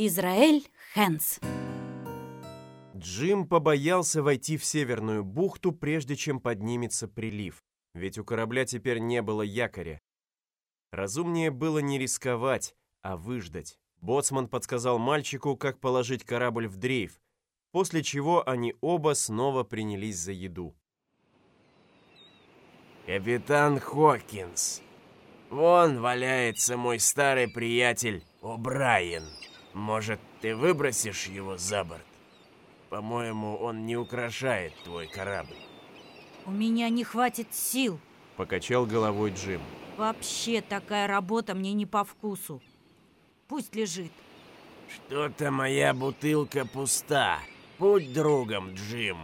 Израиль Хэнс. Джим побоялся войти в Северную бухту, прежде чем поднимется прилив, ведь у корабля теперь не было якоря. Разумнее было не рисковать, а выждать. Боцман подсказал мальчику, как положить корабль в дрейф, после чего они оба снова принялись за еду. «Капитан Хокинс, вон валяется мой старый приятель О'Брайен. Может, ты выбросишь его за борт? По-моему, он не украшает твой корабль». У меня не хватит сил. Покачал головой Джим. Вообще такая работа мне не по вкусу. Пусть лежит. Что-то моя бутылка пуста. Будь другом, Джим.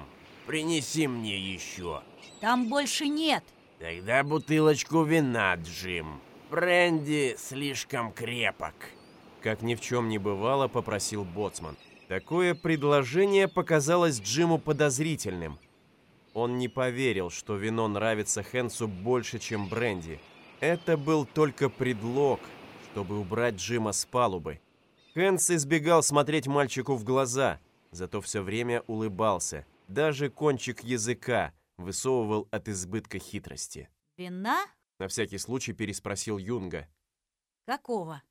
Принеси мне еще. Там больше нет. Тогда бутылочку вина, Джим. Бренди слишком крепок. Как ни в чем не бывало, попросил Боцман. Такое предложение показалось Джиму подозрительным. Он не поверил, что вино нравится Хэнсу больше, чем бренди. Это был только предлог, чтобы убрать Джима с палубы. Хэнс избегал смотреть мальчику в глаза, зато все время улыбался. Даже кончик языка высовывал от избытка хитрости. Вина? На всякий случай переспросил Юнга. Какого?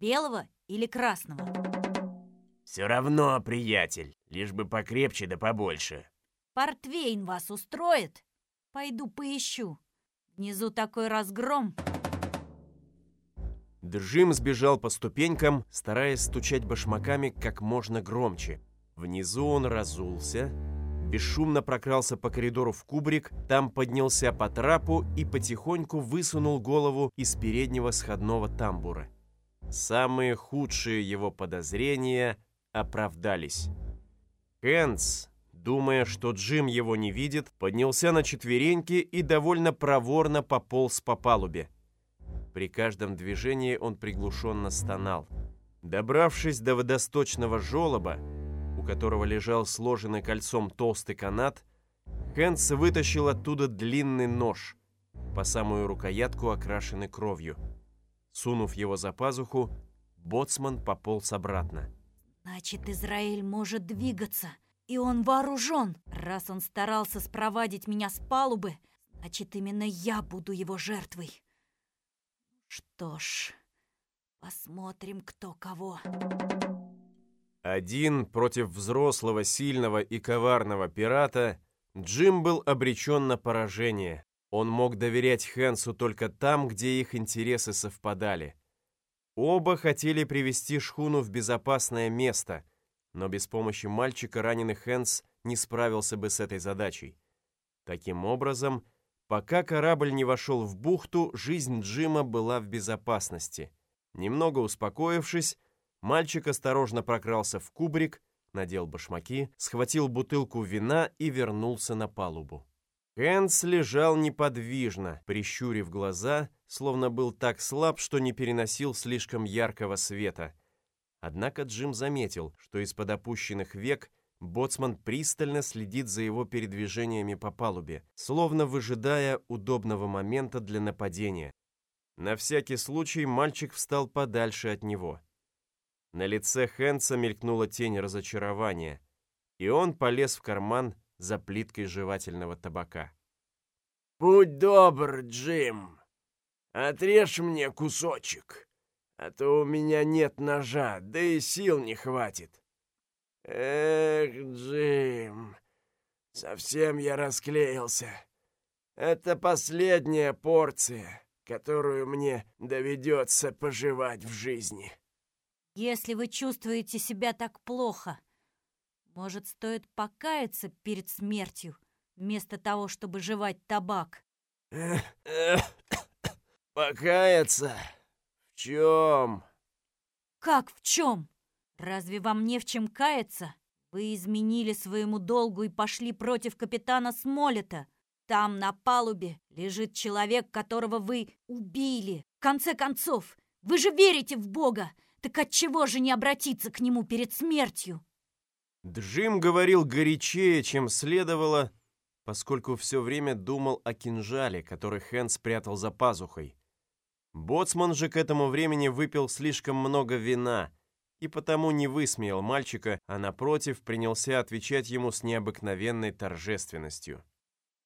Белого или красного? Все равно, приятель, лишь бы покрепче да побольше. Портвейн вас устроит? Пойду поищу. Внизу такой разгром. Джим сбежал по ступенькам, стараясь стучать башмаками как можно громче. Внизу он разулся, бесшумно прокрался по коридору в кубрик, там поднялся по трапу и потихоньку высунул голову из переднего сходного тамбура. Самые худшие его подозрения оправдались. Хэнс, думая, что Джим его не видит, поднялся на четвереньки и довольно проворно пополз по палубе. При каждом движении он приглушенно стонал. Добравшись до водосточного желоба, у которого лежал сложенный кольцом толстый канат, Хэнс вытащил оттуда длинный нож, по самую рукоятку окрашенный кровью. Сунув его за пазуху, боцман пополз обратно. Значит, Израиль может двигаться, и он вооружен. Раз он старался спровадить меня с палубы, значит, именно я буду его жертвой. Что ж, посмотрим, кто кого. Один против взрослого, сильного и коварного пирата, Джим был обречен на поражение. Он мог доверять Хэнсу только там, где их интересы совпадали. Оба хотели привести шхуну в безопасное место, но без помощи мальчика раненый Хэнс не справился бы с этой задачей. Таким образом, пока корабль не вошел в бухту, жизнь Джима была в безопасности. Немного успокоившись, мальчик осторожно прокрался в кубрик, надел башмаки, схватил бутылку вина и вернулся на палубу. Хэнс лежал неподвижно, прищурив глаза, словно был так слаб, что не переносил слишком яркого света. Однако Джим заметил, что из-под опущенных век боцман пристально следит за его передвижениями по палубе, словно выжидая удобного момента для нападения. На всякий случай мальчик встал подальше от него. На лице Хэнса мелькнула тень разочарования, и он полез в карман за плиткой жевательного табака. «Будь добр, Джим, отрежь мне кусочек, а то у меня нет ножа, да и сил не хватит». «Эх, Джим, совсем я расклеился. Это последняя порция, которую мне доведется пожевать в жизни». Если вы чувствуете себя так плохо, может, стоит покаяться перед смертью, вместо того, чтобы жевать табак? Покаяться? В чем? Как в чем? Разве вам не в чем каяться? Вы изменили своему долгу и пошли против капитана Смолета. Там, на палубе, лежит человек, которого вы убили. В конце концов, вы же верите в Бога. Так отчего же не обратиться к нему перед смертью? Джим говорил горячее, чем следовало, поскольку все время думал о кинжале, который Хэн спрятал за пазухой. Боцман же к этому времени выпил слишком много вина и потому не высмеял мальчика, а напротив принялся отвечать ему с необыкновенной торжественностью.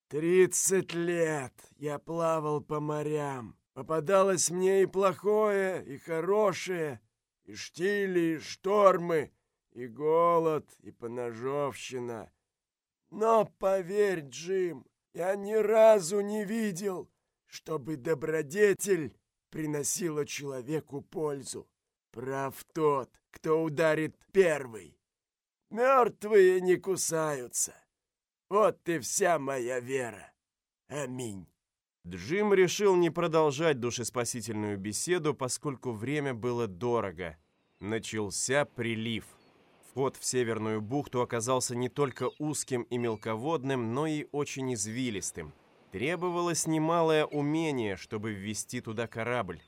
«Тридцать лет я плавал по морям. Попадалось мне и плохое, и хорошее, и штили, и штормы, и голод, и поножовщина. Но поверь, Джим, я ни разу не видел, чтобы добродетель приносила человеку пользу. Прав тот, кто ударит первый. Мертвые не кусаются. Вот и вся моя вера. Аминь. Джим решил не продолжать душеспасительную беседу, поскольку время было дорого. Начался прилив. Вход в Северную бухту оказался не только узким и мелководным, но и очень извилистым. Требовалось немалое умение, чтобы ввести туда корабль.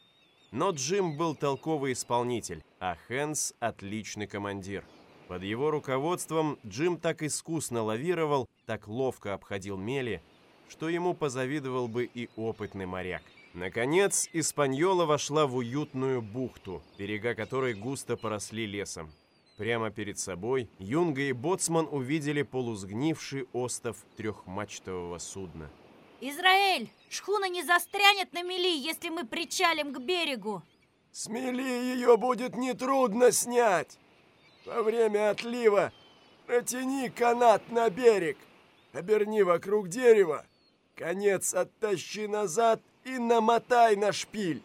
Но Джим был толковый исполнитель, а Хэнс – отличный командир. Под его руководством Джим так искусно лавировал, так ловко обходил мели, что ему позавидовал бы и опытный моряк. Наконец, Испаньола вошла в уютную бухту, берега которой густо поросли лесом. Прямо перед собой Юнга и Боцман увидели полусгнивший остов трехмачтового судна. Израиль, шхуна не застрянет на мели, если мы причалим к берегу. С мели ее будет нетрудно снять. Во время отлива протяни канат на берег, оберни вокруг дерева, конец оттащи назад и намотай на шпиль.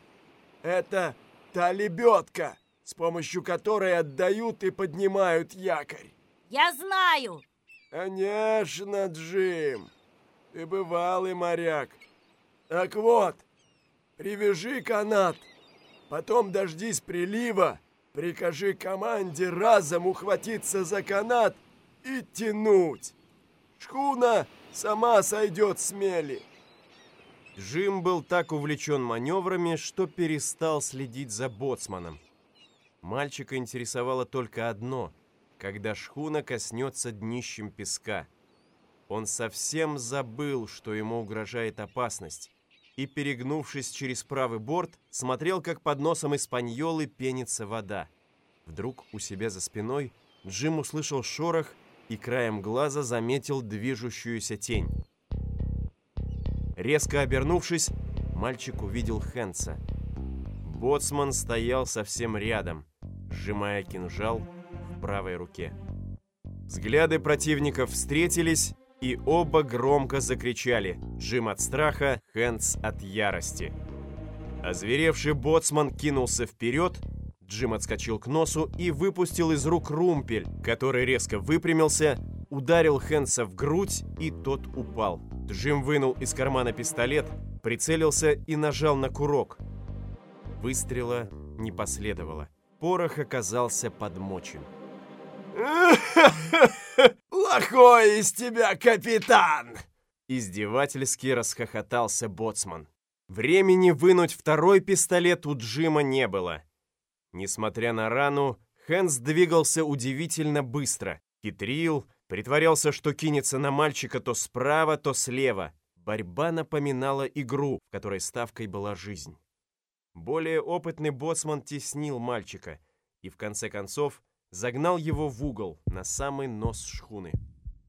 Это та лебедка, с помощью которой отдают и поднимают якорь. Я знаю. Конечно, Джим. Ты бывалый моряк. Так вот, привяжи канат, потом дождись прилива, прикажи команде разом ухватиться за канат и тянуть. Шхуна сама сойдет с мели. Джим был так увлечен маневрами, что перестал следить за боцманом. Мальчика интересовало только одно – когда шхуна коснется днищем песка – он совсем забыл, что ему угрожает опасность, и, перегнувшись через правый борт, смотрел, как под носом испаньолы пенится вода. Вдруг у себя за спиной Джим услышал шорох и краем глаза заметил движущуюся тень. Резко обернувшись, мальчик увидел Хэнса. Боцман стоял совсем рядом, сжимая кинжал в правой руке. Взгляды противников встретились, и оба громко закричали, Джим от страха, Хэнс от ярости. Озверевший боцман кинулся вперед, Джим отскочил к носу и выпустил из рук румпель, который резко выпрямился, ударил Хэнса в грудь, и тот упал. Джим вынул из кармана пистолет, прицелился и нажал на курок. Выстрела не последовало. Порох оказался подмочен. «Плохой из тебя капитан!» Издевательски расхохотался боцман. Времени вынуть второй пистолет у Джима не было. Несмотря на рану, Хэнс двигался удивительно быстро. Хитрил, притворялся, что кинется на мальчика то справа, то слева. Борьба напоминала игру, в которой ставкой была жизнь. Более опытный боцман теснил мальчика и, в конце концов, загнал его в угол, на самый нос шхуны.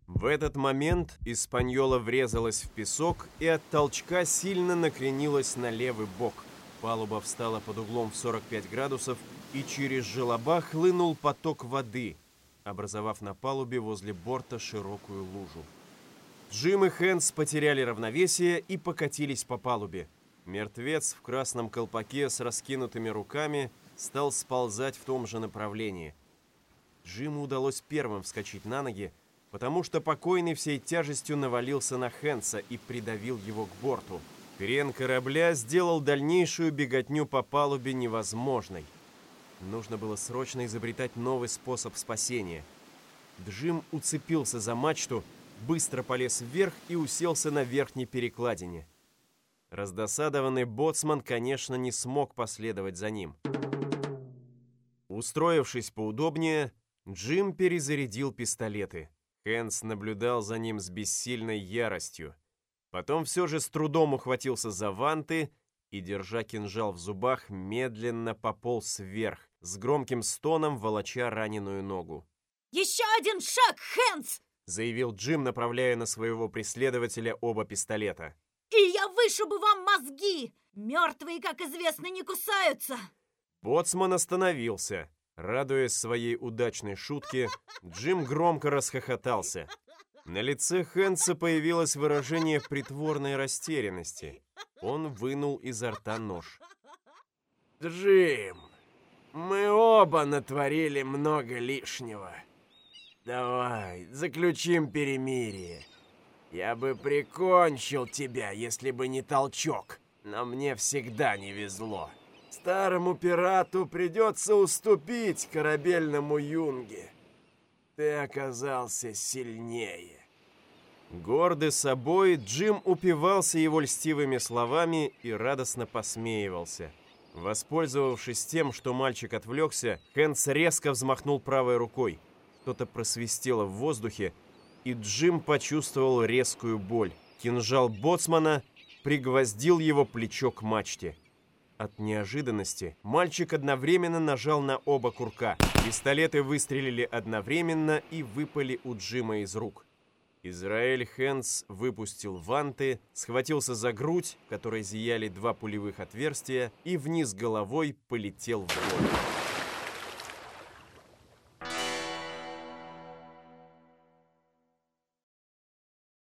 В этот момент Испаньола врезалась в песок и от толчка сильно накренилась на левый бок. Палуба встала под углом в 45 градусов, и через желоба хлынул поток воды, образовав на палубе возле борта широкую лужу. Джим и Хэнс потеряли равновесие и покатились по палубе. Мертвец в красном колпаке с раскинутыми руками стал сползать в том же направлении – Джиму удалось первым вскочить на ноги, потому что покойный всей тяжестью навалился на Хэнса и придавил его к борту. Крен корабля сделал дальнейшую беготню по палубе невозможной. Нужно было срочно изобретать новый способ спасения. Джим уцепился за мачту, быстро полез вверх и уселся на верхней перекладине. Раздосадованный боцман, конечно, не смог последовать за ним. Устроившись поудобнее, Джим перезарядил пистолеты. Хэнс наблюдал за ним с бессильной яростью. Потом все же с трудом ухватился за ванты и, держа кинжал в зубах, медленно пополз вверх, с громким стоном волоча раненую ногу. «Еще один шаг, Хэнс!» заявил Джим, направляя на своего преследователя оба пистолета. «И я вышибу вам мозги! Мертвые, как известно, не кусаются!» Боцман остановился. Радуясь своей удачной шутке, Джим громко расхохотался. На лице Хэнса появилось выражение притворной растерянности. Он вынул изо рта нож. «Джим, мы оба натворили много лишнего. Давай, заключим перемирие. Я бы прикончил тебя, если бы не толчок, но мне всегда не везло. Старому пирату придется уступить корабельному юнге. Ты оказался сильнее. Гордый собой, Джим упивался его льстивыми словами и радостно посмеивался. Воспользовавшись тем, что мальчик отвлекся, Хэнс резко взмахнул правой рукой. Что-то просвистело в воздухе, и Джим почувствовал резкую боль. Кинжал боцмана пригвоздил его плечо к мачте. От неожиданности мальчик одновременно нажал на оба курка. Пистолеты выстрелили одновременно и выпали у Джима из рук. Израиль Хэнс выпустил ванты, схватился за грудь, в которой зияли два пулевых отверстия, и вниз головой полетел в воду.